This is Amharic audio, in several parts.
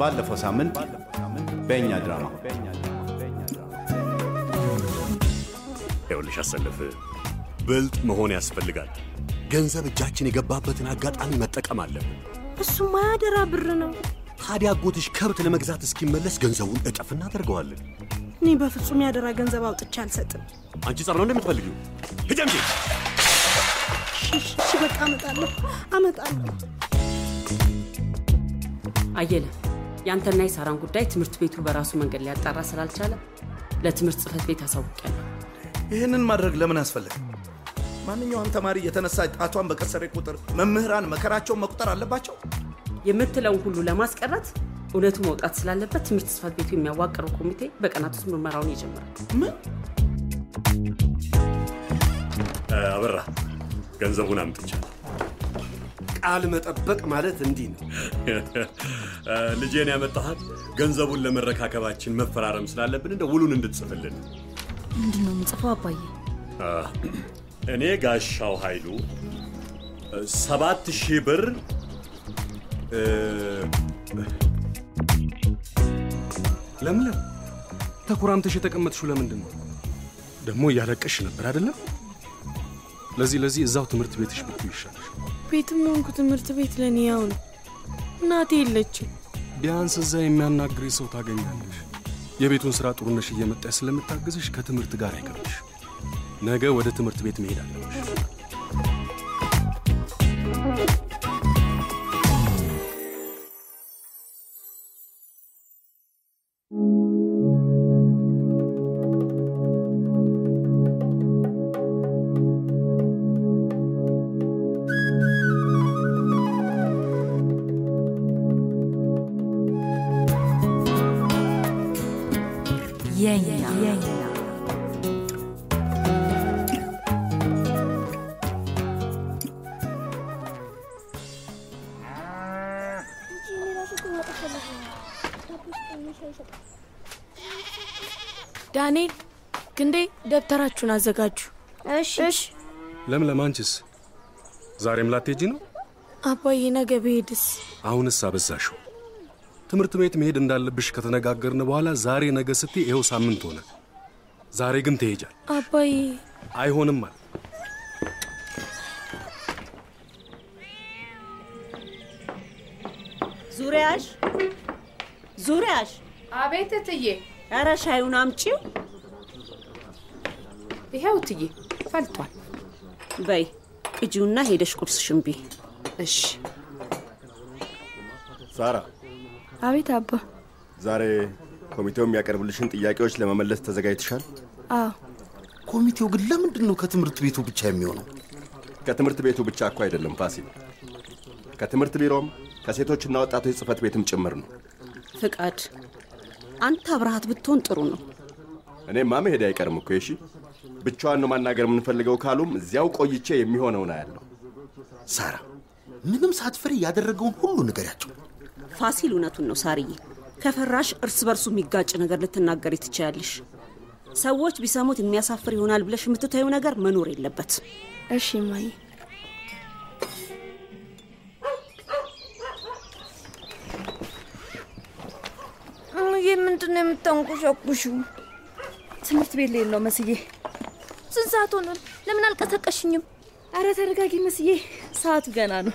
ባለፈው ሳምንት በእኛ ድራማ ይኸውልሽ አሰልፍ ብልጥ መሆን ያስፈልጋል። ገንዘብ እጃችን የገባበትን አጋጣሚ መጠቀም አለብን። እሱማ ያደራ ብር ነው። ታዲያ አጎትሽ ከብት ለመግዛት እስኪመለስ ገንዘቡን እጥፍ እናደርገዋለን። እኔ በፍጹም ያደራ ገንዘብ አውጥቼ አልሰጥም። አንቺ ጸብ ነው እንደምትፈልጊው? ሂጂ አምጪ። እሺ እሺ፣ በቃ አመጣለሁ አመጣለሁ። አየለ ያንተና የሳራን ጉዳይ ትምህርት ቤቱ በራሱ መንገድ ሊያጣራ ስላልቻለ ለትምህርት ጽህፈት ቤት አሳውቂያለሁ። ይህንን ማድረግ ለምን አስፈለገ? ማንኛውም ተማሪ የተነሳ ጣቷን በቀሰረ ቁጥር መምህራን መከራቸውን መቁጠር አለባቸው? የምትለውን ሁሉ ለማስቀረት እውነቱ መውጣት ስላለበት ትምህርት ጽህፈት ቤቱ የሚያዋቅረው ኮሚቴ በቀናት ውስጥ ምርመራውን ይጀምራል። ምን አበራ ገንዘቡን አምጥቻለሁ። ቃል መጠበቅ ማለት እንዲህ ነው። ልጄን ያመጣሃት ገንዘቡን ለመረካከባችን መፈራረም ስላለብን እንደ ውሉን እንድትጽፍልን ምንድን ነው የምጽፈው አባዬ? እኔ ጋሻው ኃይሉ ሰባት ሺህ ብር ለምለም ተኩራምተሽ የተቀመጥሽው ለምንድን ነው? ደግሞ እያለቀሽ ነበር አይደለም? ለዚህ ለዚህ እዛው ትምህርት ቤትሽ ብትዩ ይሻልሽ። ቤትም ሆንኩ ትምህርት ቤት ለእኔ ያው ነው። እናቴ የለችም። ቢያንስ እዛ የሚያናግሪ ሰው ታገኛለሽ። የቤቱን ስራ ጥሩነሽ እየመጣች ስለምታግዝሽ ከትምህርት ጋር አይቀርሽ። ነገ ወደ ትምህርት ቤት መሄድ አለብሽ። ደብተራችሁን አዘጋጁ። እሺ እሺ ለምለም አንቺስ ዛሬም ላትሄጂ ነው? አባዬ፣ ነገ ብሄድስ? አሁንስ አበዛሽው። ትምህርት ቤት መሄድ እንዳለብሽ ከተነጋገርን በኋላ ዛሬ ነገ ስትይ ይኸው ሳምንት ሆነ። ዛሬ ግን ትሄጃል። አባዬ አይሆንም አለ። ዙሪያሽ ዙሪያሽ፣ አቤት እትዬ። ኧረ ሻዩን አምጪው ይኸው እትዬ ፈልቷል። በይ ቅጂውና ሄደሽ ቁርስሽን ብይ። እሺ ሳራ፣ አቤት አባ። ዛሬ ኮሚቴው የሚያቀርብልሽን ጥያቄዎች ለመመለስ ተዘጋጅተሻል? አዎ ኮሚቴው ግን ለምንድን ነው ከትምህርት ቤቱ ብቻ የሚሆነው? ከትምህርት ቤቱ ብቻ እኮ አይደለም ፋሲል፣ ከትምህርት ቢሮም ከሴቶችና ወጣቶች ጽህፈት ቤትም ጭምር ነው። ፍቃድ፣ አንተ አብረሃት ብትሆን ጥሩ ነው። እኔማ መሄድ አይቀርም እኮ እሺ። ብቻዋን ነው ማናገር የምንፈልገው ካሉም እዚያው ቆይቼ የሚሆነውን አያለሁ። ሳራ፣ ምንም ሳትፈሪ ያደረገውን ሁሉ ንገሪያቸው። ፋሲል እውነቱን ነው ሳርዬ። ከፈራሽ እርስ በርሱ የሚጋጭ ነገር ልትናገሪ ትችያለሽ። ሰዎች ቢሰሙት የሚያሳፍር ይሆናል ብለሽ የምትታዩ ነገር መኖር የለበት። እሺ ማይ እሙዬ ምንድን ነው የምታንቆሻቁሹ? ትምህርት ቤት ነው መስዬ። ስንት ሰዓት ሆኗል? ለምን አልቀሰቀሽኝም? አረ ተረጋጊ መስዬ፣ ሰዓቱ ገና ነው።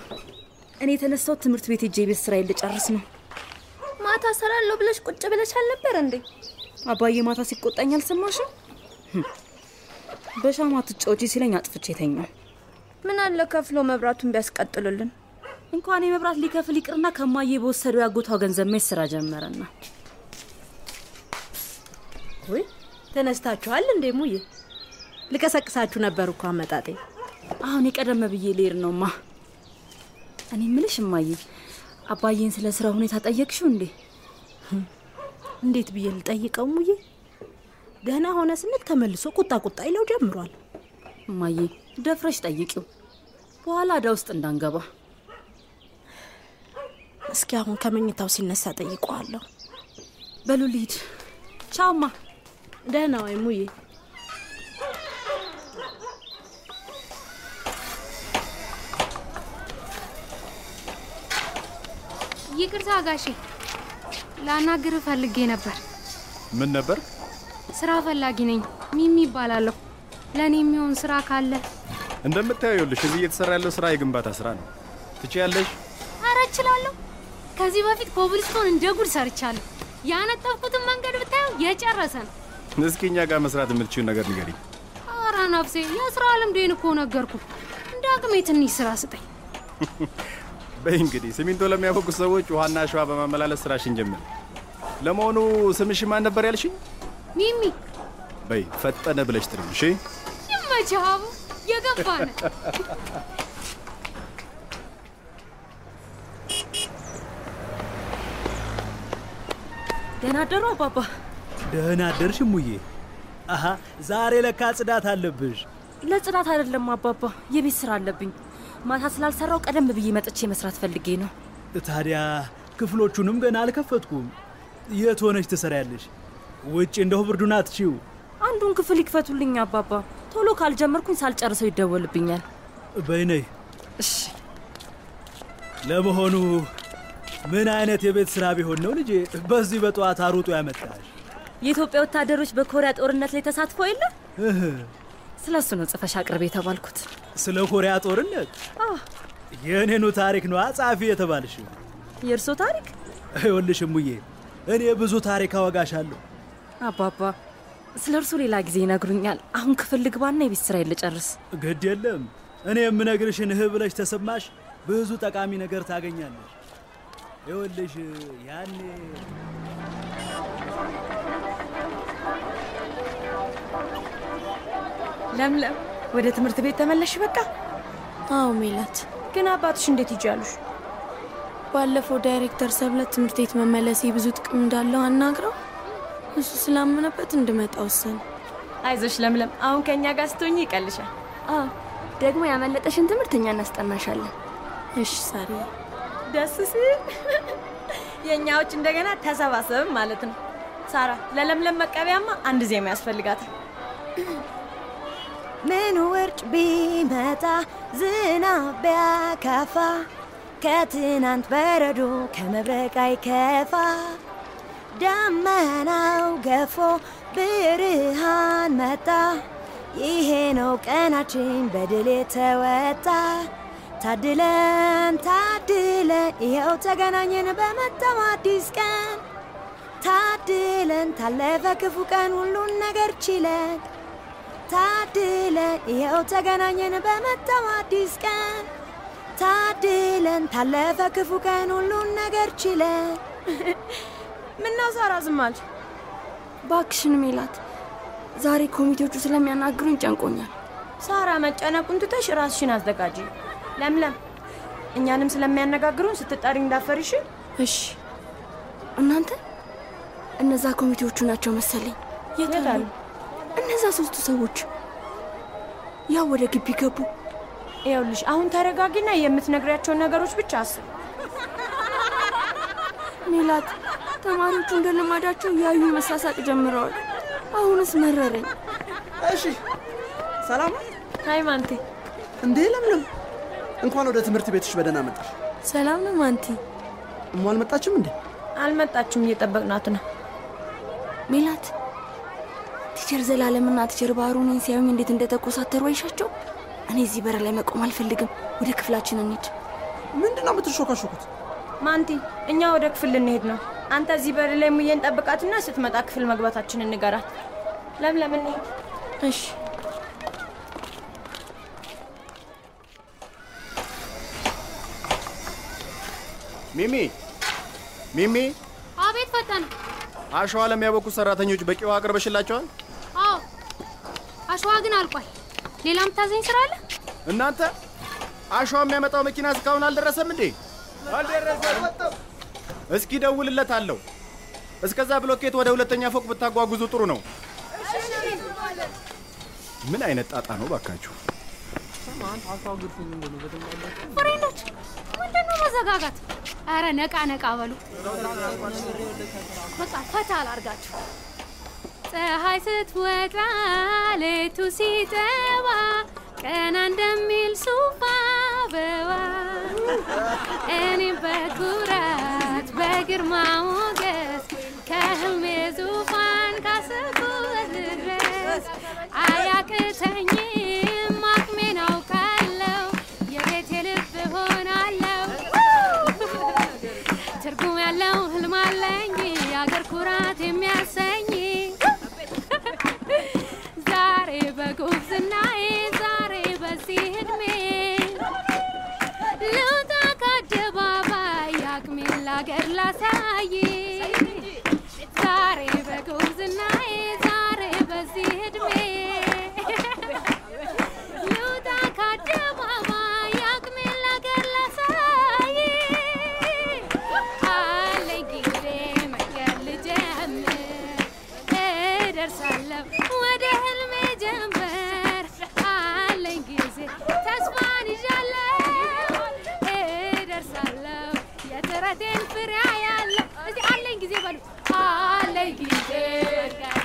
እኔ የተነሳሁት ትምህርት ቤት ሄጄ የቤት ስራዬን ልጨርስ ነው። ማታ ሰራለሁ ብለሽ ቁጭ ብለሽ አልነበር እንዴ? አባዬ ማታ ሲቆጣኝ አልሰማሽም? ህም፣ በሻማ ትጫወቺ ሲለኝ አጥፍቼ ተኛው። ምን አለ ከፍሎ መብራቱን ቢያስቀጥሉልን። እንኳን የመብራት ሊከፍል ይቅርና ከማዬ በወሰደው ያጎቷው ገንዘብ መች ስራ ጀመረና ወይ ተነስታችኋል እንዴ ሙዬ? ልቀሰቅሳችሁ ነበር እኮ አመጣጤ። አሁን የቀደመ ብዬ ልሄድ ነውማ። እኔ ምልሽ እማዬ፣ አባዬን ስለ ስራ ሁኔታ ጠየቅሽው እንዴ? እንዴት ብዬ ልጠይቀው ሙዬ? ደህና ሆነ ስንል ተመልሶ ቁጣ ቁጣ ይለው ጀምሯል። እማዬ ደፍረሽ ጠይቂው፣ በኋላ እዳ ውስጥ እንዳንገባ። እስኪ አሁን ከመኝታው ሲነሳ ጠይቀዋለሁ። በሉ ልሂድ። ቻውማ። ደህና ወይ ሙዬ? ይቅርታ ጋሼ፣ ላናግርህ ፈልጌ ነበር። ምን ነበር? ስራ ፈላጊ ነኝ። ሚሚ ይባላለሁ። ለእኔ የሚሆን ስራ ካለ እንደምታየው ይኸውልሽ፣ እዚህ እየተሰራ ያለው ስራ የግንባታ ስራ ነው። ትችያለሽ? አረ እችላለሁ። ከዚህ በፊት ኮብልስቶን እንደ ጉድ ሰርቻለሁ። ያነጠፍኩትን መንገድ ብታየው የጨረሰ ነው። እስኪ እኛ ጋር መስራት የምትችይው ነገር ንገሪኝ። አረ ነፍሴ፣ የስራ ልምዴን እኮ ነገርኩ። እንደ አቅሜ ትንሽ ስራ ስጠኝ። በይ እንግዲህ ሲሚንቶ ለሚያፈቁ ሰዎች ውሃና አሸዋ በማመላለስ ስራሽን ጀምር። ለመሆኑ ስምሽ ማን ነበር ያልሽኝ? ሚሚ በይ ፈጠነ ብለሽ ጥሪው። እሺ ይመችህ አቡ፣ የገባን ደህና አደሩ አባባ። ደህና አደርሽ እሙዬ። አሀ ዛሬ ለካ ጽዳት አለብሽ። ለጽዳት አይደለም አባባ፣ የቤት ስራ አለብኝ። ማታ ስላልሰራው ቀደም ብዬ መጥቼ መስራት ፈልጌ ነው። ታዲያ ክፍሎቹንም ገና አልከፈትኩም። የት ሆነሽ ትሰሪያለሽ? ውጭ እንደሁ ብርዱን አትችው። አንዱን ክፍል ይክፈቱልኝ አባባ። ቶሎ ካልጀመርኩኝ ሳልጨርሰው ይደወልብኛል። በይነይ። እሺ። ለመሆኑ ምን አይነት የቤት ስራ ቢሆን ነው ልጄ በዚህ በጠዋት አሩጦ ያመጣሽ? የኢትዮጵያ ወታደሮች በኮሪያ ጦርነት ላይ ተሳትፎ የለ እህ፣ ስለ እሱ ነው ጽፈሽ አቅርቤ የተባልኩት። ስለ ኮሪያ ጦርነት የእኔኑ ታሪክ ነው ጸሐፊ የተባልሽው። የእርሶ ታሪክ? ይኸውልሽ እሙዬ፣ እኔ ብዙ ታሪክ አወጋሻለሁ። አባባ ስለ እርሱ ሌላ ጊዜ ይነግሩኛል። አሁን ክፍል ልግባና የቤት ስራ ልጨርስ። ግድ የለም እኔ የምነግርሽን እህ ብለሽ ተሰማሽ፣ ብዙ ጠቃሚ ነገር ታገኛለሽ። ይኸውልሽ ያኔ ለምለም ወደ ትምህርት ቤት ተመለሽ በቃ? አዎ ሜላት። ግን አባትሽ እንዴት ይጃሉሽ? ባለፈው ዳይሬክተር ሰብለ ትምህርት ቤት መመለሴ ብዙ ጥቅም እንዳለው አናግረው እሱ ስላመነበት እንድመጣ ወሰነ። አይዞሽ ለምለም፣ አሁን ከእኛ ጋር ስትሆኝ ይቀልሻል። አዎ ደግሞ ያመለጠሽን ትምህርት እኛ እናስጠናሻለን። እሺ ሳሪ። ደስ ሲል የእኛዎች እንደገና ተሰባሰብም ማለት ነው። ሳራ፣ ለለምለም መቀበያማ አንድ ዜማ ያስፈልጋታል። ምን ውርጭ ቢመጣ ዝናብ ቢያካፋ ከትናንት በረዶ ከመብረቅ አይከፋ? ደመናው ገፎ ብርሃን መጣ። ይሄ ነው ቀናችን በድል የተወጣ። ታድለን ታድለን ይኸው ተገናኘን በመጣው አዲስ ቀን። ታድለን ታለፈ ክፉ ቀን ሁሉን ነገር ችለን ታድለን ይኸው ተገናኘን በመጣው አዲስ ቀን ታድለን ታለፈ ክፉ ቀን ሁሉን ነገር ችለን ምነው ሳራ ዝም አልሽ? ባክሽን ሜላት፣ ዛሬ ኮሚቴዎቹ ስለሚያናግሩኝ ጨንቆኛል። ሳራ መጨነቁን ትተሽ ራስሽን አዘጋጂ። ለምለም እኛንም ስለሚያነጋግሩን ስትጠሪ እንዳፈርሽ። እሺ። እናንተ እነዛ ኮሚቴዎቹ ናቸው መሰለኝ። የት አሉ? እነዛ ሶስቱ ሰዎች ያው ወደ ግቢ ገቡ። ይኸውልሽ አሁን ተረጋጊና የምትነግሪያቸውን ነገሮች ብቻ አስብ። ሜላት፣ ተማሪዎቹ እንደ ልማዳቸው ያዩ መሳሳቅ ጀምረዋል። አሁንስ መረረኝ። እሺ ሰላም ነው? hi ማንቲ። እንዴ ለምለም፣ እንኳን ወደ ትምህርት ቤትሽ በደህና መጣሽ። ሰላም ነው ማንቲ። እሞ አልመጣችም እንዴ? አልመጣችም፣ እየጠበቅናት ነው። ሜላት፣ teacher ዘላለምና teacher ባህሩ እኔን ሲያዩኝ እንዴት እንደተኮሳተሩ አይሻቸው። እኔ እዚህ በር ላይ መቆም አልፈልግም። ወደ ክፍላችን እንሂድ። ምንድን ነው የምትሾካሾኩት? ማንቲ፣ እኛ ወደ ክፍል ልንሄድ ነው። አንተ እዚህ በር ላይ ሙዬን ጠብቃትና ስትመጣ ክፍል መግባታችንን ንገራት። ለምለም እንሂድ። እሺ። ሚሚ ሚሚ፣ አቤት ፈጠነ። አሸዋ ለሚያበቁ ሰራተኞች በቂ ውሃ አቅርበሽላቸዋል? አሸዋ ግን አልቋል። ሌላ የምታዘኝ ስራ አለ? እናንተ አሸዋ የሚያመጣው መኪና እስካሁን አልደረሰም እንዴ? አልደረሰም። እስኪ ደውልለት አለው። እስከዛ ብሎኬት ወደ ሁለተኛ ፎቅ ብታጓጉዙ ጥሩ ነው። ምን አይነት ጣጣ ነው ባካችሁ? ፍሬንዶች ምንድን ነው መዘጋጋት? አረ ነቃ ነቃ በሉ። በቃ ፈታ አላርጋችሁ። ፀሐይ ስትወጣ ሌቱ ሲጠባ ቀና እንደሚል ሱፍ አበባ እኔም በኩራት በግርማ ሞገስ ህልሜ ዙፋን ካሰብኩበት ድረስ አያቅተኝም እደርሳለሁ ወደ ህልሜ ጀንበር አለኝ ጊዜ ተስፋን ይዣለሁ እደርሳለሁ የጥረቴን ፍሬ ያለው እዚህ አለኝ ጊዜ በሉ አለኝ ጊዜ መንገድ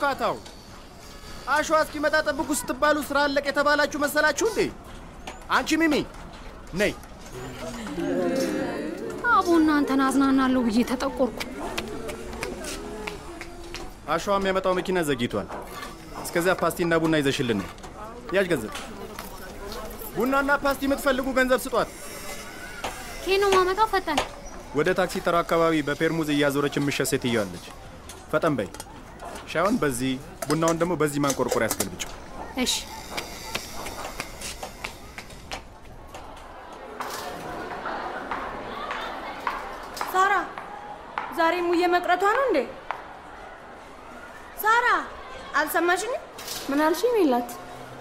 ሁካታው? አሸዋ እስኪመጣ ጠብቁ ስትባሉ ስራ አለቅ የተባላችሁ መሰላችሁ እንዴ? አንቺ ሚሚ ነይ። አቦ እናንተን አዝናናለሁ ብዬ ተጠቆርኩ። አሸዋ የሚያመጣው መኪና ዘግይቷል። እስከዚያ ፓስቲና ቡና ይዘሽልን ያዥ ገንዘብ። ቡናና ፓስቲ የምትፈልጉ ገንዘብ ስጧት። ኬኖ ማመጣው ፈጠን። ወደ ታክሲ ተራ አካባቢ በፔርሙዝ እያዞረች የምሸት ሴትዮ አለች። ፈጠን በይ። ሻዩን በዚህ ቡናውን ደግሞ በዚህ ማንቆርቆር ያስገልብጭ። እሺ ሳራ ዛሬ ሙዬ መቅረቷ ነው እንዴ? ሳራ አልሰማሽኝም? ምን አልሽኝ ሜላት?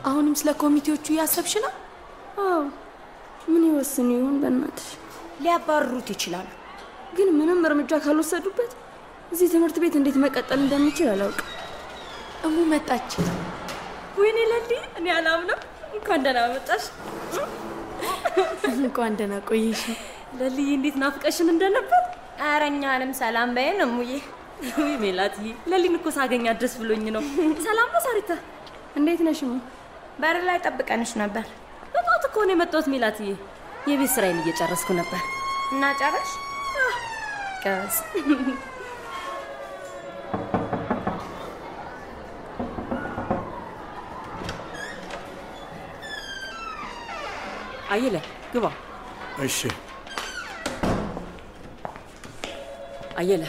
አሁንም ስለ ኮሚቴዎቹ እያሰብሽ ነው? አዎ። ምን ይወስኑ ይሆን? በእናትሽ ሊያባርሩት ይችላሉ። ግን ምንም እርምጃ ካልወሰዱበት እዚህ ትምህርት ቤት እንዴት መቀጠል እንደሚችል አላውቅም። እሙ መጣች። ወይኔ ለሊ፣ እኔ አላምነው። እንኳን ደህና መጣሽ። እንኳን ደህና ቆየሽ። ለልዬ እንዴት ናፍቀሽን እንደነበር። ኧረ እኛንም ሰላም በይን እሙዬ። ውይ ሜላትዬ፣ ለሊን እኮ ሳገኛት ደስ ብሎኝ ነው። ሰላም ነው ሳሪታ? እንዴት ነሽ እሙ? በር ላይ ጠብቀንሽ ነበር። በጠዋት እኮ ነው የመጣሁት ሜላትዬ። የቤት ስራዬን እየጨረስኩ ነበር። እና ጨረሽ? ቀስ አየለ ግባ። እሺ አየለ፣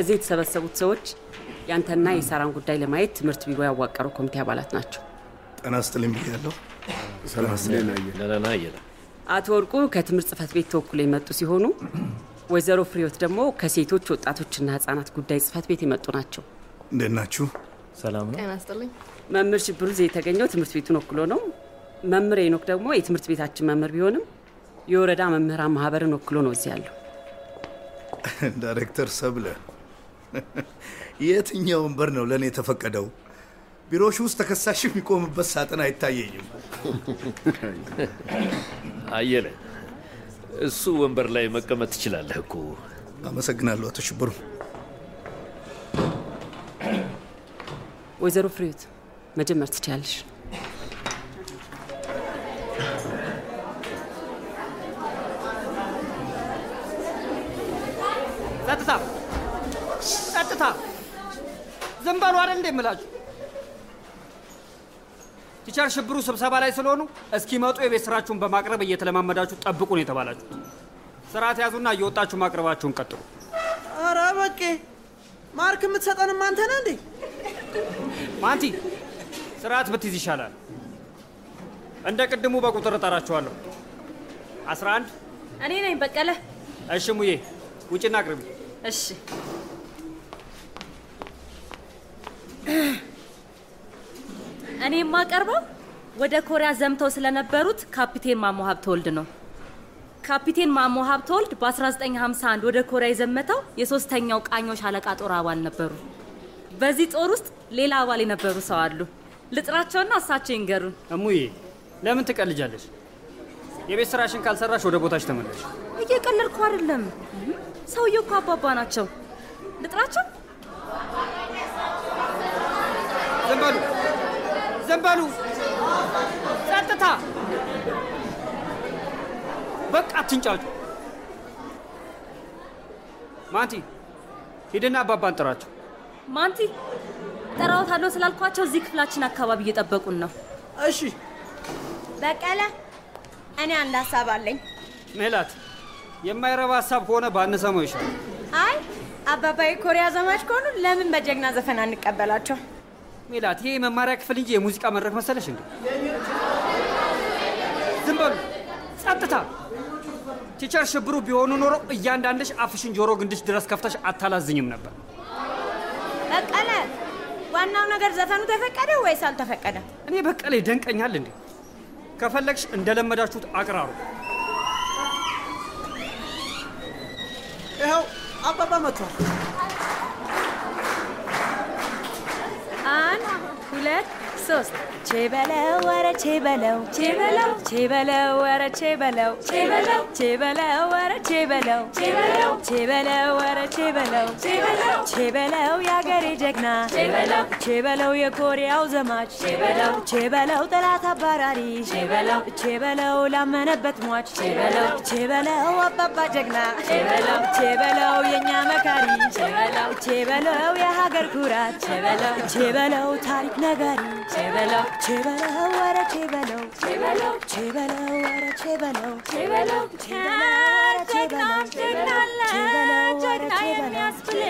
እዚህ የተሰበሰቡት ሰዎች ያንተና የሳራን ጉዳይ ለማየት ትምህርት ቢሮ ያዋቀረው ኮሚቴ አባላት ናቸው። ጤና ይስጥልኝ ብያለሁ። ሰላም ደህና አየለ። አቶ ወርቁ ከትምህርት ጽህፈት ቤት ተወክሎ የመጡ ሲሆኑ ወይዘሮ ፍሬዎት ደግሞ ከሴቶች ወጣቶችና ህጻናት ጉዳይ ጽህፈት ቤት የመጡ ናቸው። እንዴት ናችሁ? ሰላም ነው። ጤና ይስጥልኝ። መምህር ሽብሩ እዚህ የተገኘው ትምህርት ቤቱን ወክሎ ነው። መምህር ሄኖክ ደግሞ የትምህርት ቤታችን መምህር ቢሆንም የወረዳ መምህራን ማህበርን ወክሎ ነው እዚህ ያለው። ዳይሬክተር ሰብለ፣ የትኛው ወንበር ነው ለእኔ የተፈቀደው? ቢሮሽ ውስጥ ተከሳሽ የሚቆምበት ሳጥን አይታየኝም። አየለ፣ እሱ ወንበር ላይ መቀመጥ ትችላለህ እኮ። አመሰግናለሁ አቶ ሽብሩ። ወይዘሮ ፍሬዎት መጀመር ትችላለሽ። በሉ አይደል እንዴ የምላችሁ? teacher ሽብሩ ስብሰባ ላይ ስለሆኑ እስኪመጡ የቤት ስራችሁን በማቅረብ እየተለማመዳችሁ ጠብቁ ነው የተባላችሁ። ስርዓት ያዙና እየወጣችሁ ማቅረባችሁን ቀጥሉ። ኧረ በቄ mark የምትሰጠንም አንተ ነህ እንዴ? ማንቲ ስርዓት ብትይዝ ይሻላል። እንደ ቅድሙ በቁጥር እጠራችኋለሁ። 11 እኔ ነኝ በቀለ። እሺ ሙዬ፣ ውጭና አቅርቢ። እሺ እኔ የማቀርበው ወደ ኮሪያ ዘምተው ስለነበሩት ካፒቴን ማሞ ሀብተወልድ ነው። ካፒቴን ማሞ ሀብተወልድ በ1951 ወደ ኮሪያ የዘመተው የሶስተኛው ቃኞች አለቃ ጦር አባል ነበሩ። በዚህ ጦር ውስጥ ሌላ አባል የነበሩ ሰው አሉ። ልጥራቸውና እሳቸው ይንገሩን። እሙዬ፣ ለምን ትቀልጃለሽ? የቤት ስራሽን ካልሰራሽ ወደ ቦታሽ ተመለሽ። እየቀለድኩ አይደለም። ሰውየው እኮ አባባ ናቸው። ልጥራቸው። ዝም በሉ፣ ዝም በሉ፣ ጸጥታ! በቃ አትንጫጩ። ማንቲ፣ ሂድና አባባን ጥራቸው። ማንቲ ጠራዎታለሁ ስላልኳቸው እዚህ ክፍላችን አካባቢ እየጠበቁን ነው። እሺ በቀለ፣ እኔ አንድ ሀሳብ አለኝ። ሜላት፣ የማይረባ ሀሳብ ከሆነ ባንሰማው ይሻላል። አይ አባባ የኮሪያ ዘማች ከሆኑ ለምን በጀግና ዘፈን አንቀበላቸው? ሜላት፣ ይሄ የመማሪያ ክፍል እንጂ የሙዚቃ መድረክ መሰለሽ እንዴ? ዝም በሉ፣ ጸጥታ! teacher ሽብሩ ቢሆኑ ኖሮ እያንዳንድሽ አፍሽን ጆሮ ግንድሽ ድረስ ከፍተሽ አታላዝኝም ነበር። በቀለ፣ ዋናው ነገር ዘፈኑ ተፈቀደ ወይስ አልተፈቀደ? እኔ በቀለ ይደንቀኛል እንዴ! ከፈለግሽ እንደለመዳችሁት አቅራሩ። ይኸው አባባ መጥቷል። Roulette. አንድ ሁለት ሶስት ቼበለው ወረ ቼበለው ቼበለው ቼበለው ወረ ቼበለው ቼበለው ቼበለው ወረ ቼበለው ቼበለው ቼበለው ወረ ቼበለው ቼበለው ቼበለው የአገሬ ጀግና ቼበለው ቼበለው የኮሪያው ዘማች ቼበለው ቼበለው ጠላት አባራሪ ቼበለው ቼበለው ላመነበት ሟች ቼበለው ቼበለው አባባ ጀግና ቼበለው ቼበለው የእኛ መካሪ ቼበለው ቼበለው የሀገር ኩራት ቼበለው ቼበለው ታሪክ ነጋሪ ቼበለው ቼበለው ወረ ቼበለው ቼበለው ቼበለው ቼበለው ቼበለው ጀግና ጀግናለ ጀግና የሚያስብል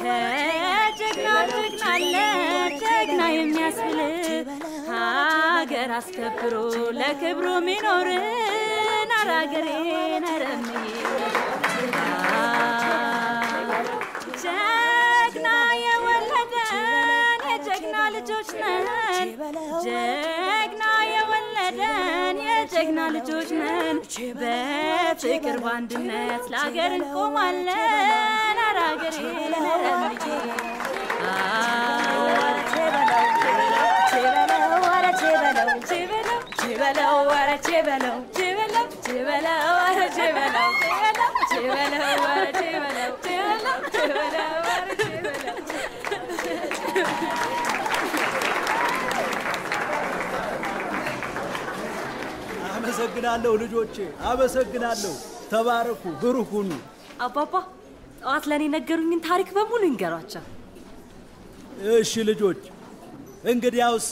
ከጀግና ጀግናለ ጀግና የሚያስብል ሀገር አስከብሮ ለክብሩ ሚኖርን አራገሬ ነረምዬ ልጆች ነን። ጀግና የወለደን የጀግና ልጆች ነን። በፍቅር በአንድነት ለሀገር እንቆማለን። ቼበለው ቼበለው ቼበለው ወረ ቼበለው አመሰግናለሁ ልጆቼ፣ አመሰግናለሁ። ተባረኩ፣ ብሩክ ሁኑ። አባባ ጠዋት ለእኔ ነገሩኝን ታሪክ በሙሉ ይንገሯቸው። እሺ ልጆች፣ እንግዲያውስ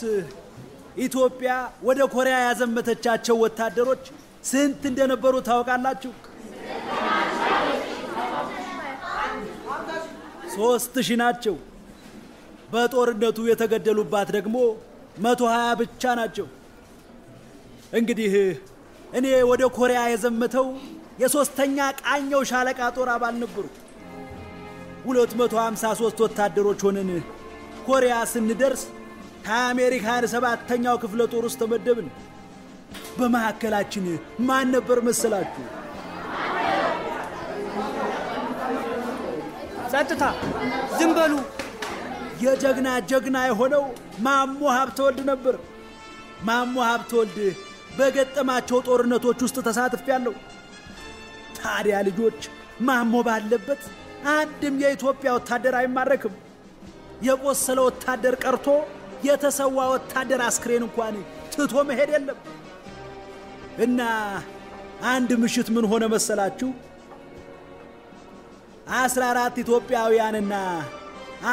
ኢትዮጵያ ወደ ኮሪያ ያዘመተቻቸው ወታደሮች ስንት እንደነበሩ ታውቃላችሁ? ሶስት ሺህ ናቸው። በጦርነቱ የተገደሉባት ደግሞ መቶ ሀያ ብቻ ናቸው። እንግዲህ እኔ ወደ ኮሪያ የዘመተው የሶስተኛ ቃኘው ሻለቃ ጦር አባል ነበሩ። 253 ወታደሮች ሆነን ኮሪያ ስንደርስ ከአሜሪካን ሰባተኛው ክፍለ ጦር ውስጥ ተመደብን። በመካከላችን ማን ነበር መሰላችሁ? ጸጥታ! ዝም በሉ! የጀግና ጀግና የሆነው ማሞ ሀብተወልድ ነበር። ማሞ ሀብተወልድ በገጠማቸው ጦርነቶች ውስጥ ተሳትፌያለሁ። ታዲያ ልጆች ማሞ ባለበት አንድም የኢትዮጵያ ወታደር አይማረክም። የቆሰለ ወታደር ቀርቶ የተሰዋ ወታደር አስክሬን እንኳን ትቶ መሄድ የለም እና አንድ ምሽት ምን ሆነ መሰላችሁ? አስራ አራት ኢትዮጵያውያንና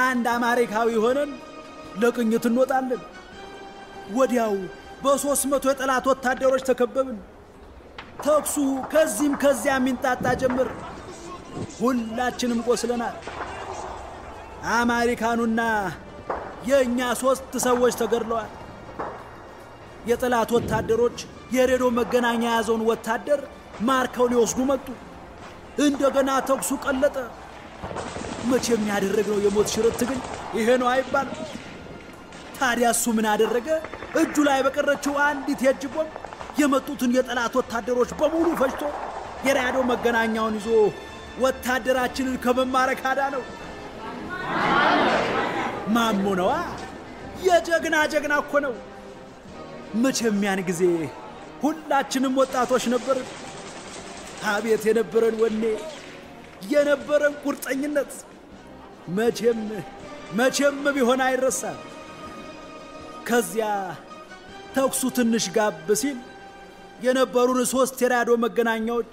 አንድ አማሪካዊ ሆነን ለቅኝት እንወጣለን። ወዲያው በሦስት መቶ የጠላት ወታደሮች ተከበብን። ተኩሱ ከዚህም ከዚያ የሚንጣጣ ጀምር። ሁላችንም ቆስለናል። አማሪካኑና የእኛ ሦስት ሰዎች ተገድለዋል። የጠላት ወታደሮች የሬዲዮ መገናኛ የያዘውን ወታደር ማርከው ሊወስዱ መጡ። እንደገና ተኩሱ ቀለጠ። መቼም ያደረግነው የሞት ሽረት ትግል ይሄ ነው አይባልም። ታዲያ እሱ ምን አደረገ? እጁ ላይ በቀረችው አንዲት የእጅ ቦምብ የመጡትን የጠላት ወታደሮች በሙሉ ፈጅቶ የራዲዮ መገናኛውን ይዞ ወታደራችንን ከመማረክ አዳነው። ማሞ ነዋ። የጀግና ጀግና እኮ ነው። መቼም ያን ጊዜ ሁላችንም ወጣቶች ነበርን። አቤት የነበረን ወኔ፣ የነበረን ቁርጠኝነት መቼም መቼም ቢሆን አይረሳም። ከዚያ ተኩሱ ትንሽ ጋብ ሲል የነበሩን ሶስት የራዲዮ መገናኛዎች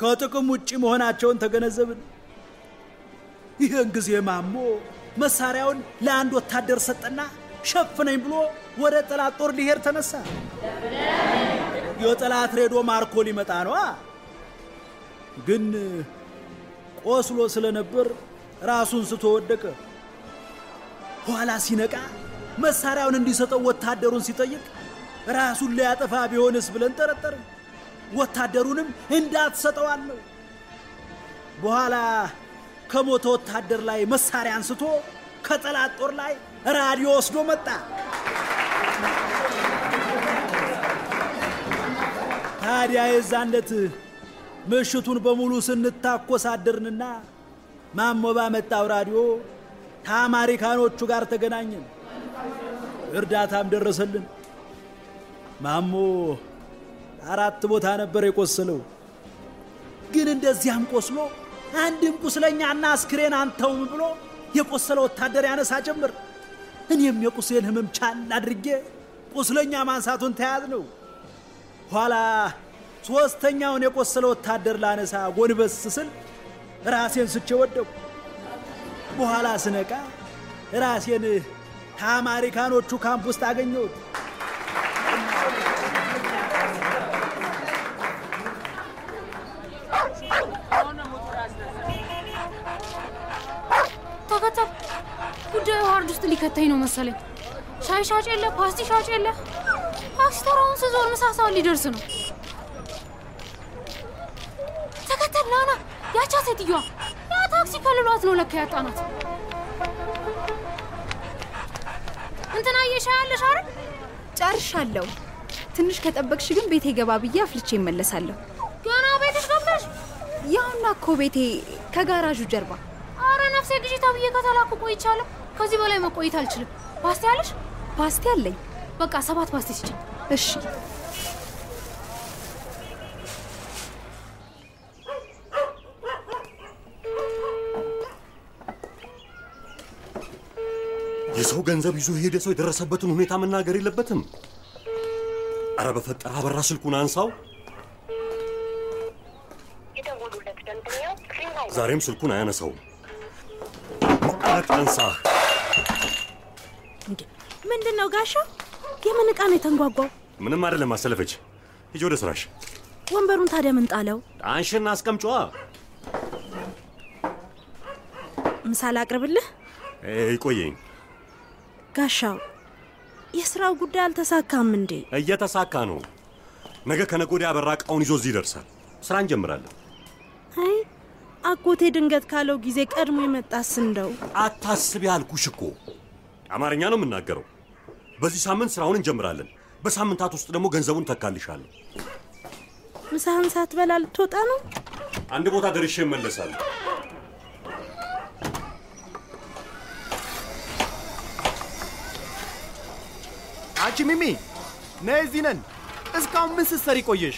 ከጥቅም ውጭ መሆናቸውን ተገነዘብን። ይህን ጊዜ ማሞ መሳሪያውን ለአንድ ወታደር ሰጠና ሸፍነኝ ብሎ ወደ ጠላት ጦር ሊሄድ ተነሳ። የጠላት ሬዲዮ ማርኮ ሊመጣ ነዋ። ግን ቆስሎ ስለነበር ራሱን ስቶ ወደቀ። ኋላ ሲነቃ መሳሪያውን እንዲሰጠው ወታደሩን ሲጠይቅ ራሱን ሊያጠፋ ቢሆንስ ብለን ጠረጠርን። ወታደሩንም እንዳትሰጠው አለው። በኋላ ከሞተ ወታደር ላይ መሳሪያ አንስቶ ከጠላት ጦር ላይ ራዲዮ ወስዶ መጣ። ታዲያ የዛለት ምሽቱን በሙሉ ስንታኮስ አደርንና ማሞ ባመጣው ራዲዮ ከአማሪካኖቹ ጋር ተገናኘን። እርዳታም ደረሰልን። ማሞ አራት ቦታ ነበር የቆሰለው። ግን እንደዚያም ቆስሎ አንድም ቁስለኛና አስክሬን አንተውም ብሎ የቆሰለ ወታደር ያነሳ ጀምር። እኔም የቁስሌን ህመም ቻል አድርጌ ቁስለኛ ማንሳቱን ተያዝ ነው። ኋላ ሦስተኛውን የቆሰለ ወታደር ላነሳ ጎንበስ ስል ራሴን ስቼ ወደቁ። በኋላ ስነቃ ራሴን ከአማሪካኖቹ ካምፕ ውስጥ አገኘሁት። ተከተል። ጉዳዩ ሃርድ ውስጥ ሊከተኝ ነው መሰለኝ። ሻይ ሻጭ የለ፣ ፓስቲ ሻጭ የለ። ታክሲ ተራውን ስዞር ምሳ ሰዓት ሊደርስ ነው። ተከተል ናና፣ ያቻ ሴትዮዋ ያ ታክሲ ከልሏት ነው ለካ ያጣናት። እንትና እየሻ ያለሽ አይደል? ጨርሻለሁ። ትንሽ ከጠበቅሽ ግን ቤቴ ገባ ብዬ አፍልቼ እመለሳለሁ። ገና ቤትሽ ገብተሽ? ያውና እኮ ቤቴ ከጋራዡ ጀርባ። አረ ነፍሴ ግዢ ተብዬ ከተላኩ ቆይቻለሁ። ከዚህ በላይ መቆየት አልችልም። ፓስቲ አለሽ? ፓስቲ አለኝ። በቃ ሰባት ፓስቲ ስጭኝ። እሺ። የሰው ገንዘብ ይዞ የሄደ ሰው የደረሰበትን ሁኔታ መናገር የለበትም። አረ በፈጠረ አበራ ስልኩን አንሳው። ዛሬም ስልኩን አያነሳውም። አትንሳ። ምንድን ነው ጋሻ? የምን ዕቃ ነው የተንጓጓው? ምንም አይደለም። አሰለፈች፣ ሂጂ ወደ ስራሽ። ወንበሩን ታዲያ ምን ጣለው? አንሽና አስቀምጫዋ። ምሳ ላቅርብልህ? ይቆየኝ። ጋሻው የስራው ጉዳይ አልተሳካም እንዴ? እየተሳካ ነው። ነገ ወዲያ አበራ እቃውን ይዞ እዚህ ይደርሳል። ስራ እንጀምራለን። አይ አጎቴ ድንገት ካለው ጊዜ ቀድሞ የመጣስ እንደው። አታስቢ አልኩሽ እኮ። አማርኛ ነው የምናገረው። በዚህ ሳምንት ስራውን እንጀምራለን። በሳምንታት ውስጥ ደግሞ ገንዘቡን ተካልሻለሁ። ምሳህን ሳትበላ ልትወጣ ነው? አንድ ቦታ ደርሼ እመለሳለሁ። አንቺ ሚሚ ነይ፣ እዚህ ነን። እስካሁን ምን ስትሰሪ ቆየሽ?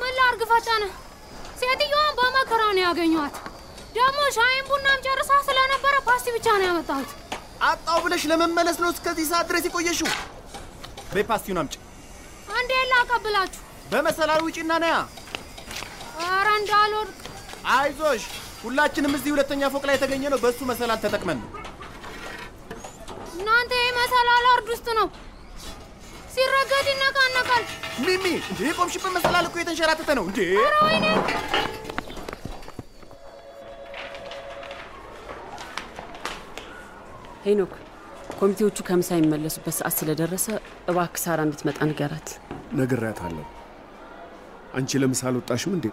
ምን ላርግ ፈጠነ። ሴትዮዋን በመከራ ነው ያገኘኋት። ደግሞ ሻይን ቡናም ጨርሳ ስለነበረ ፓስቲ ብቻ ነው ያመጣሁት። አጣው ብለሽ ለመመለስ ነው እስከዚህ ሰዓት ድረስ የቆየሽው? በይ ፓስቲውን አምጪ። እንዴ ላቀብላችሁ? በመሰላል ውጪና ነያ። ኧረ እንዳልወድቅ። አይዞሽ፣ ሁላችንም እዚህ ሁለተኛ ፎቅ ላይ የተገኘ ነው በእሱ መሰላል ተጠቅመን ነው። እናንተ ይህ መሰላል አርድ ውስጥ ነው ሲረገድ ይነቃነቃል። ሚሚ እንዴ የቆምሽበት መሰላል እኮ የተንሸራተተ ነው እንዴ! ኧረ ወይኔ! ሄኖክ፣ ኮሚቴዎቹ ከምሳ የሚመለሱበት ሰዓት ስለደረሰ እባክህ ሳራ እንድትመጣ ንገራት። ነግሬያታለሁ። አንቺ ለምሳ አልወጣሽም እንዴ?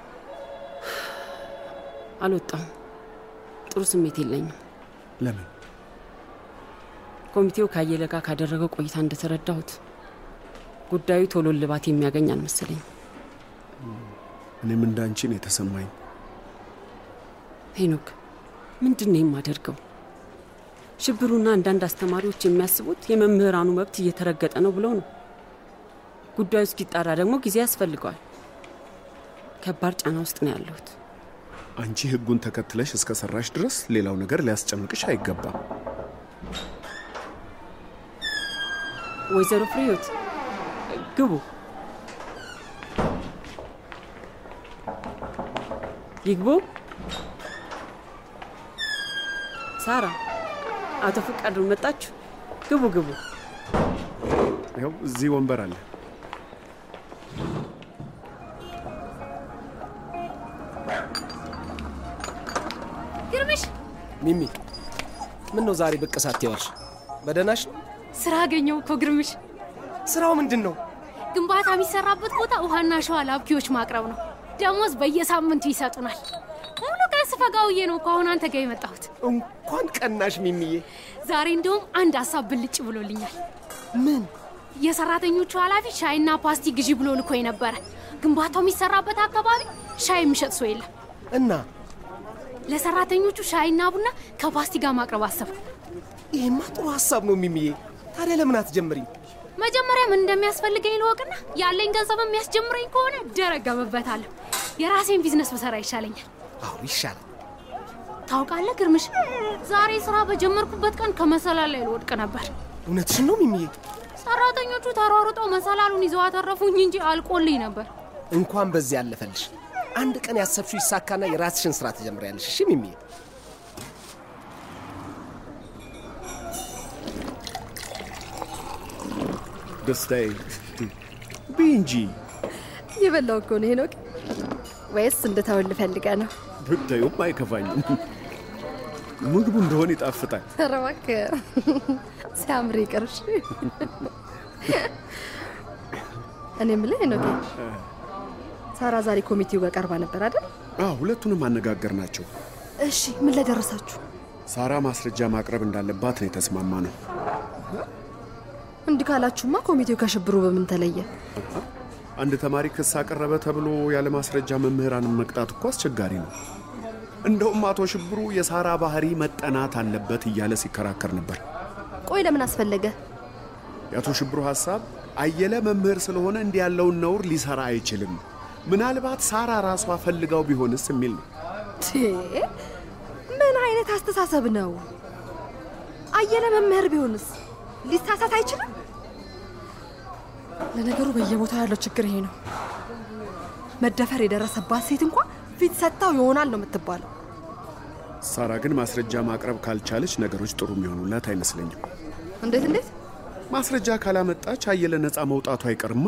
አልወጣም። ጥሩ ስሜት የለኝም። ለምን? ኮሚቴው ከአየለ ጋር ካደረገው ቆይታ እንደተረዳሁት ጉዳዩ ቶሎ ልባት የሚያገኝ አልመሰለኝ። እኔም እንዳንቺ ነው የተሰማኝ። ሄኖክ፣ ምንድን ነው የማደርገው? ሽብሩና አንዳንድ አስተማሪዎች የሚያስቡት የመምህራኑ መብት እየተረገጠ ነው ብለው ነው። ጉዳዩ እስኪጣራ ደግሞ ጊዜ ያስፈልገዋል። ከባድ ጫና ውስጥ ነው ያለሁት። አንቺ ህጉን ተከትለሽ እስከ ሰራሽ ድረስ ሌላው ነገር ሊያስጨንቅሽ አይገባም። ወይዘሮ ፍሬዮት ግቡ። ይግቡ። ሳራ፣ አቶ ፍቃዱ መጣችሁ? ግቡ ግቡ። ያው እዚህ ወንበር አለ። ግርምሽ ሚሚ ምን ነው ዛሬ ብቅ ሳትይዋልሽ? በደህናሽ ነው? ስራ አገኘው እኮ ግርምሽ። ስራው ምንድን ነው? ግንባታ የሚሰራበት ቦታ ውሃና ሸዋ ላብኪዎች ማቅረብ ነው። ደሞዝ በየሳምንቱ ይሰጡናል። ሙሉ ቀን ስፈጋውዬ ነው እኮ አሁን አንተ ጋር የመጣሁት። እንኳን ቀናሽ ሚሚዬ። ዛሬ እንደውም አንድ ሀሳብ ብልጭ ብሎልኛል። ምን? የሰራተኞቹ ኃላፊ ሻይና ፓስቲ ግዢ ብሎ ልኮ ነበረ። ግንባታው የሚሰራበት አካባቢ ሻይ የሚሸጥ ሰው የለም እና ለሰራተኞቹ ሻይና ቡና ከፓስቲ ጋር ማቅረብ አሰብኩ። ይህማ ጥሩ ሀሳብ ነው ሚሚዬ። ታዲያ ለምን አትጀምሪም? መጀመሪያ ምን እንደሚያስፈልገኝ ልወቅና ያለኝ ገንዘብ የሚያስጀምረኝ ከሆነ ደረገምበታለሁ። የራሴን ቢዝነስ ብሰራ ይሻለኛል። አዎ ይሻላል። ታውቃለህ ግርምሽ፣ ዛሬ ስራ በጀመርኩበት ቀን ከመሰላል ላይ ልወድቅ ነበር። እውነትሽን ነው ሚሚዬ? ሰራተኞቹ ተሯሩጠው መሰላሉን ይዘው አተረፉኝ እንጂ አልቆልኝ ነበር። እንኳን በዚህ ያለፈልሽ። አንድ ቀን ያሰብሽው ይሳካና የራስሽን ስራ ትጀምሪያለሽ። እሺ ሚሚዬ? ደስታዬ ብይ እንጂ የበላው እኮ ነው ሄኖክ። ወይስ እንድተውል ፈልገ ነው? ብታዩም አይከፋኝም። ምግቡ እንደሆነ ይጣፍጣል። ኧረ እባክህ ሲያምር ይቅርሽ። እኔ የምልህ ሄኖክ፣ ሳራ ዛሬ ኮሚቴው ጋር ቀርባ ነበር አይደል? አዎ፣ ሁለቱንም አነጋገር ናቸው። እሺ፣ ምን ላይ ደረሳችሁ? ሳራ ማስረጃ ማቅረብ እንዳለባት ነው የተስማማ ነው። እንዲህ ካላችሁማ ኮሚቴው ከሽብሩ በምን ተለየ? አንድ ተማሪ ክስ አቀረበ ተብሎ ያለ ማስረጃ መምህራንን መቅጣት እኮ አስቸጋሪ ነው። እንደውም አቶ ሽብሩ የሳራ ባህሪ መጠናት አለበት እያለ ሲከራከር ነበር። ቆይ ለምን አስፈለገ? የአቶ ሽብሩ ሐሳብ አየለ መምህር ስለሆነ እንዲህ ያለውን ነውር ሊሰራ አይችልም፣ ምናልባት ሳራ ራሷ ፈልጋው ቢሆንስ የሚል ነው። ምን አይነት አስተሳሰብ ነው? አየለ መምህር ቢሆንስ ሊሳሳት አይችልም? ለነገሩ በየቦታው ያለው ችግር ይሄ ነው። መደፈር የደረሰባት ሴት እንኳን ፊት ሰጥታው ይሆናል ነው የምትባለው። ሳራ ግን ማስረጃ ማቅረብ ካልቻለች ነገሮች ጥሩ የሚሆኑላት አይመስለኝም። እንዴት እንዴት? ማስረጃ ካላመጣች አየለ ነፃ መውጣቱ አይቀርማ።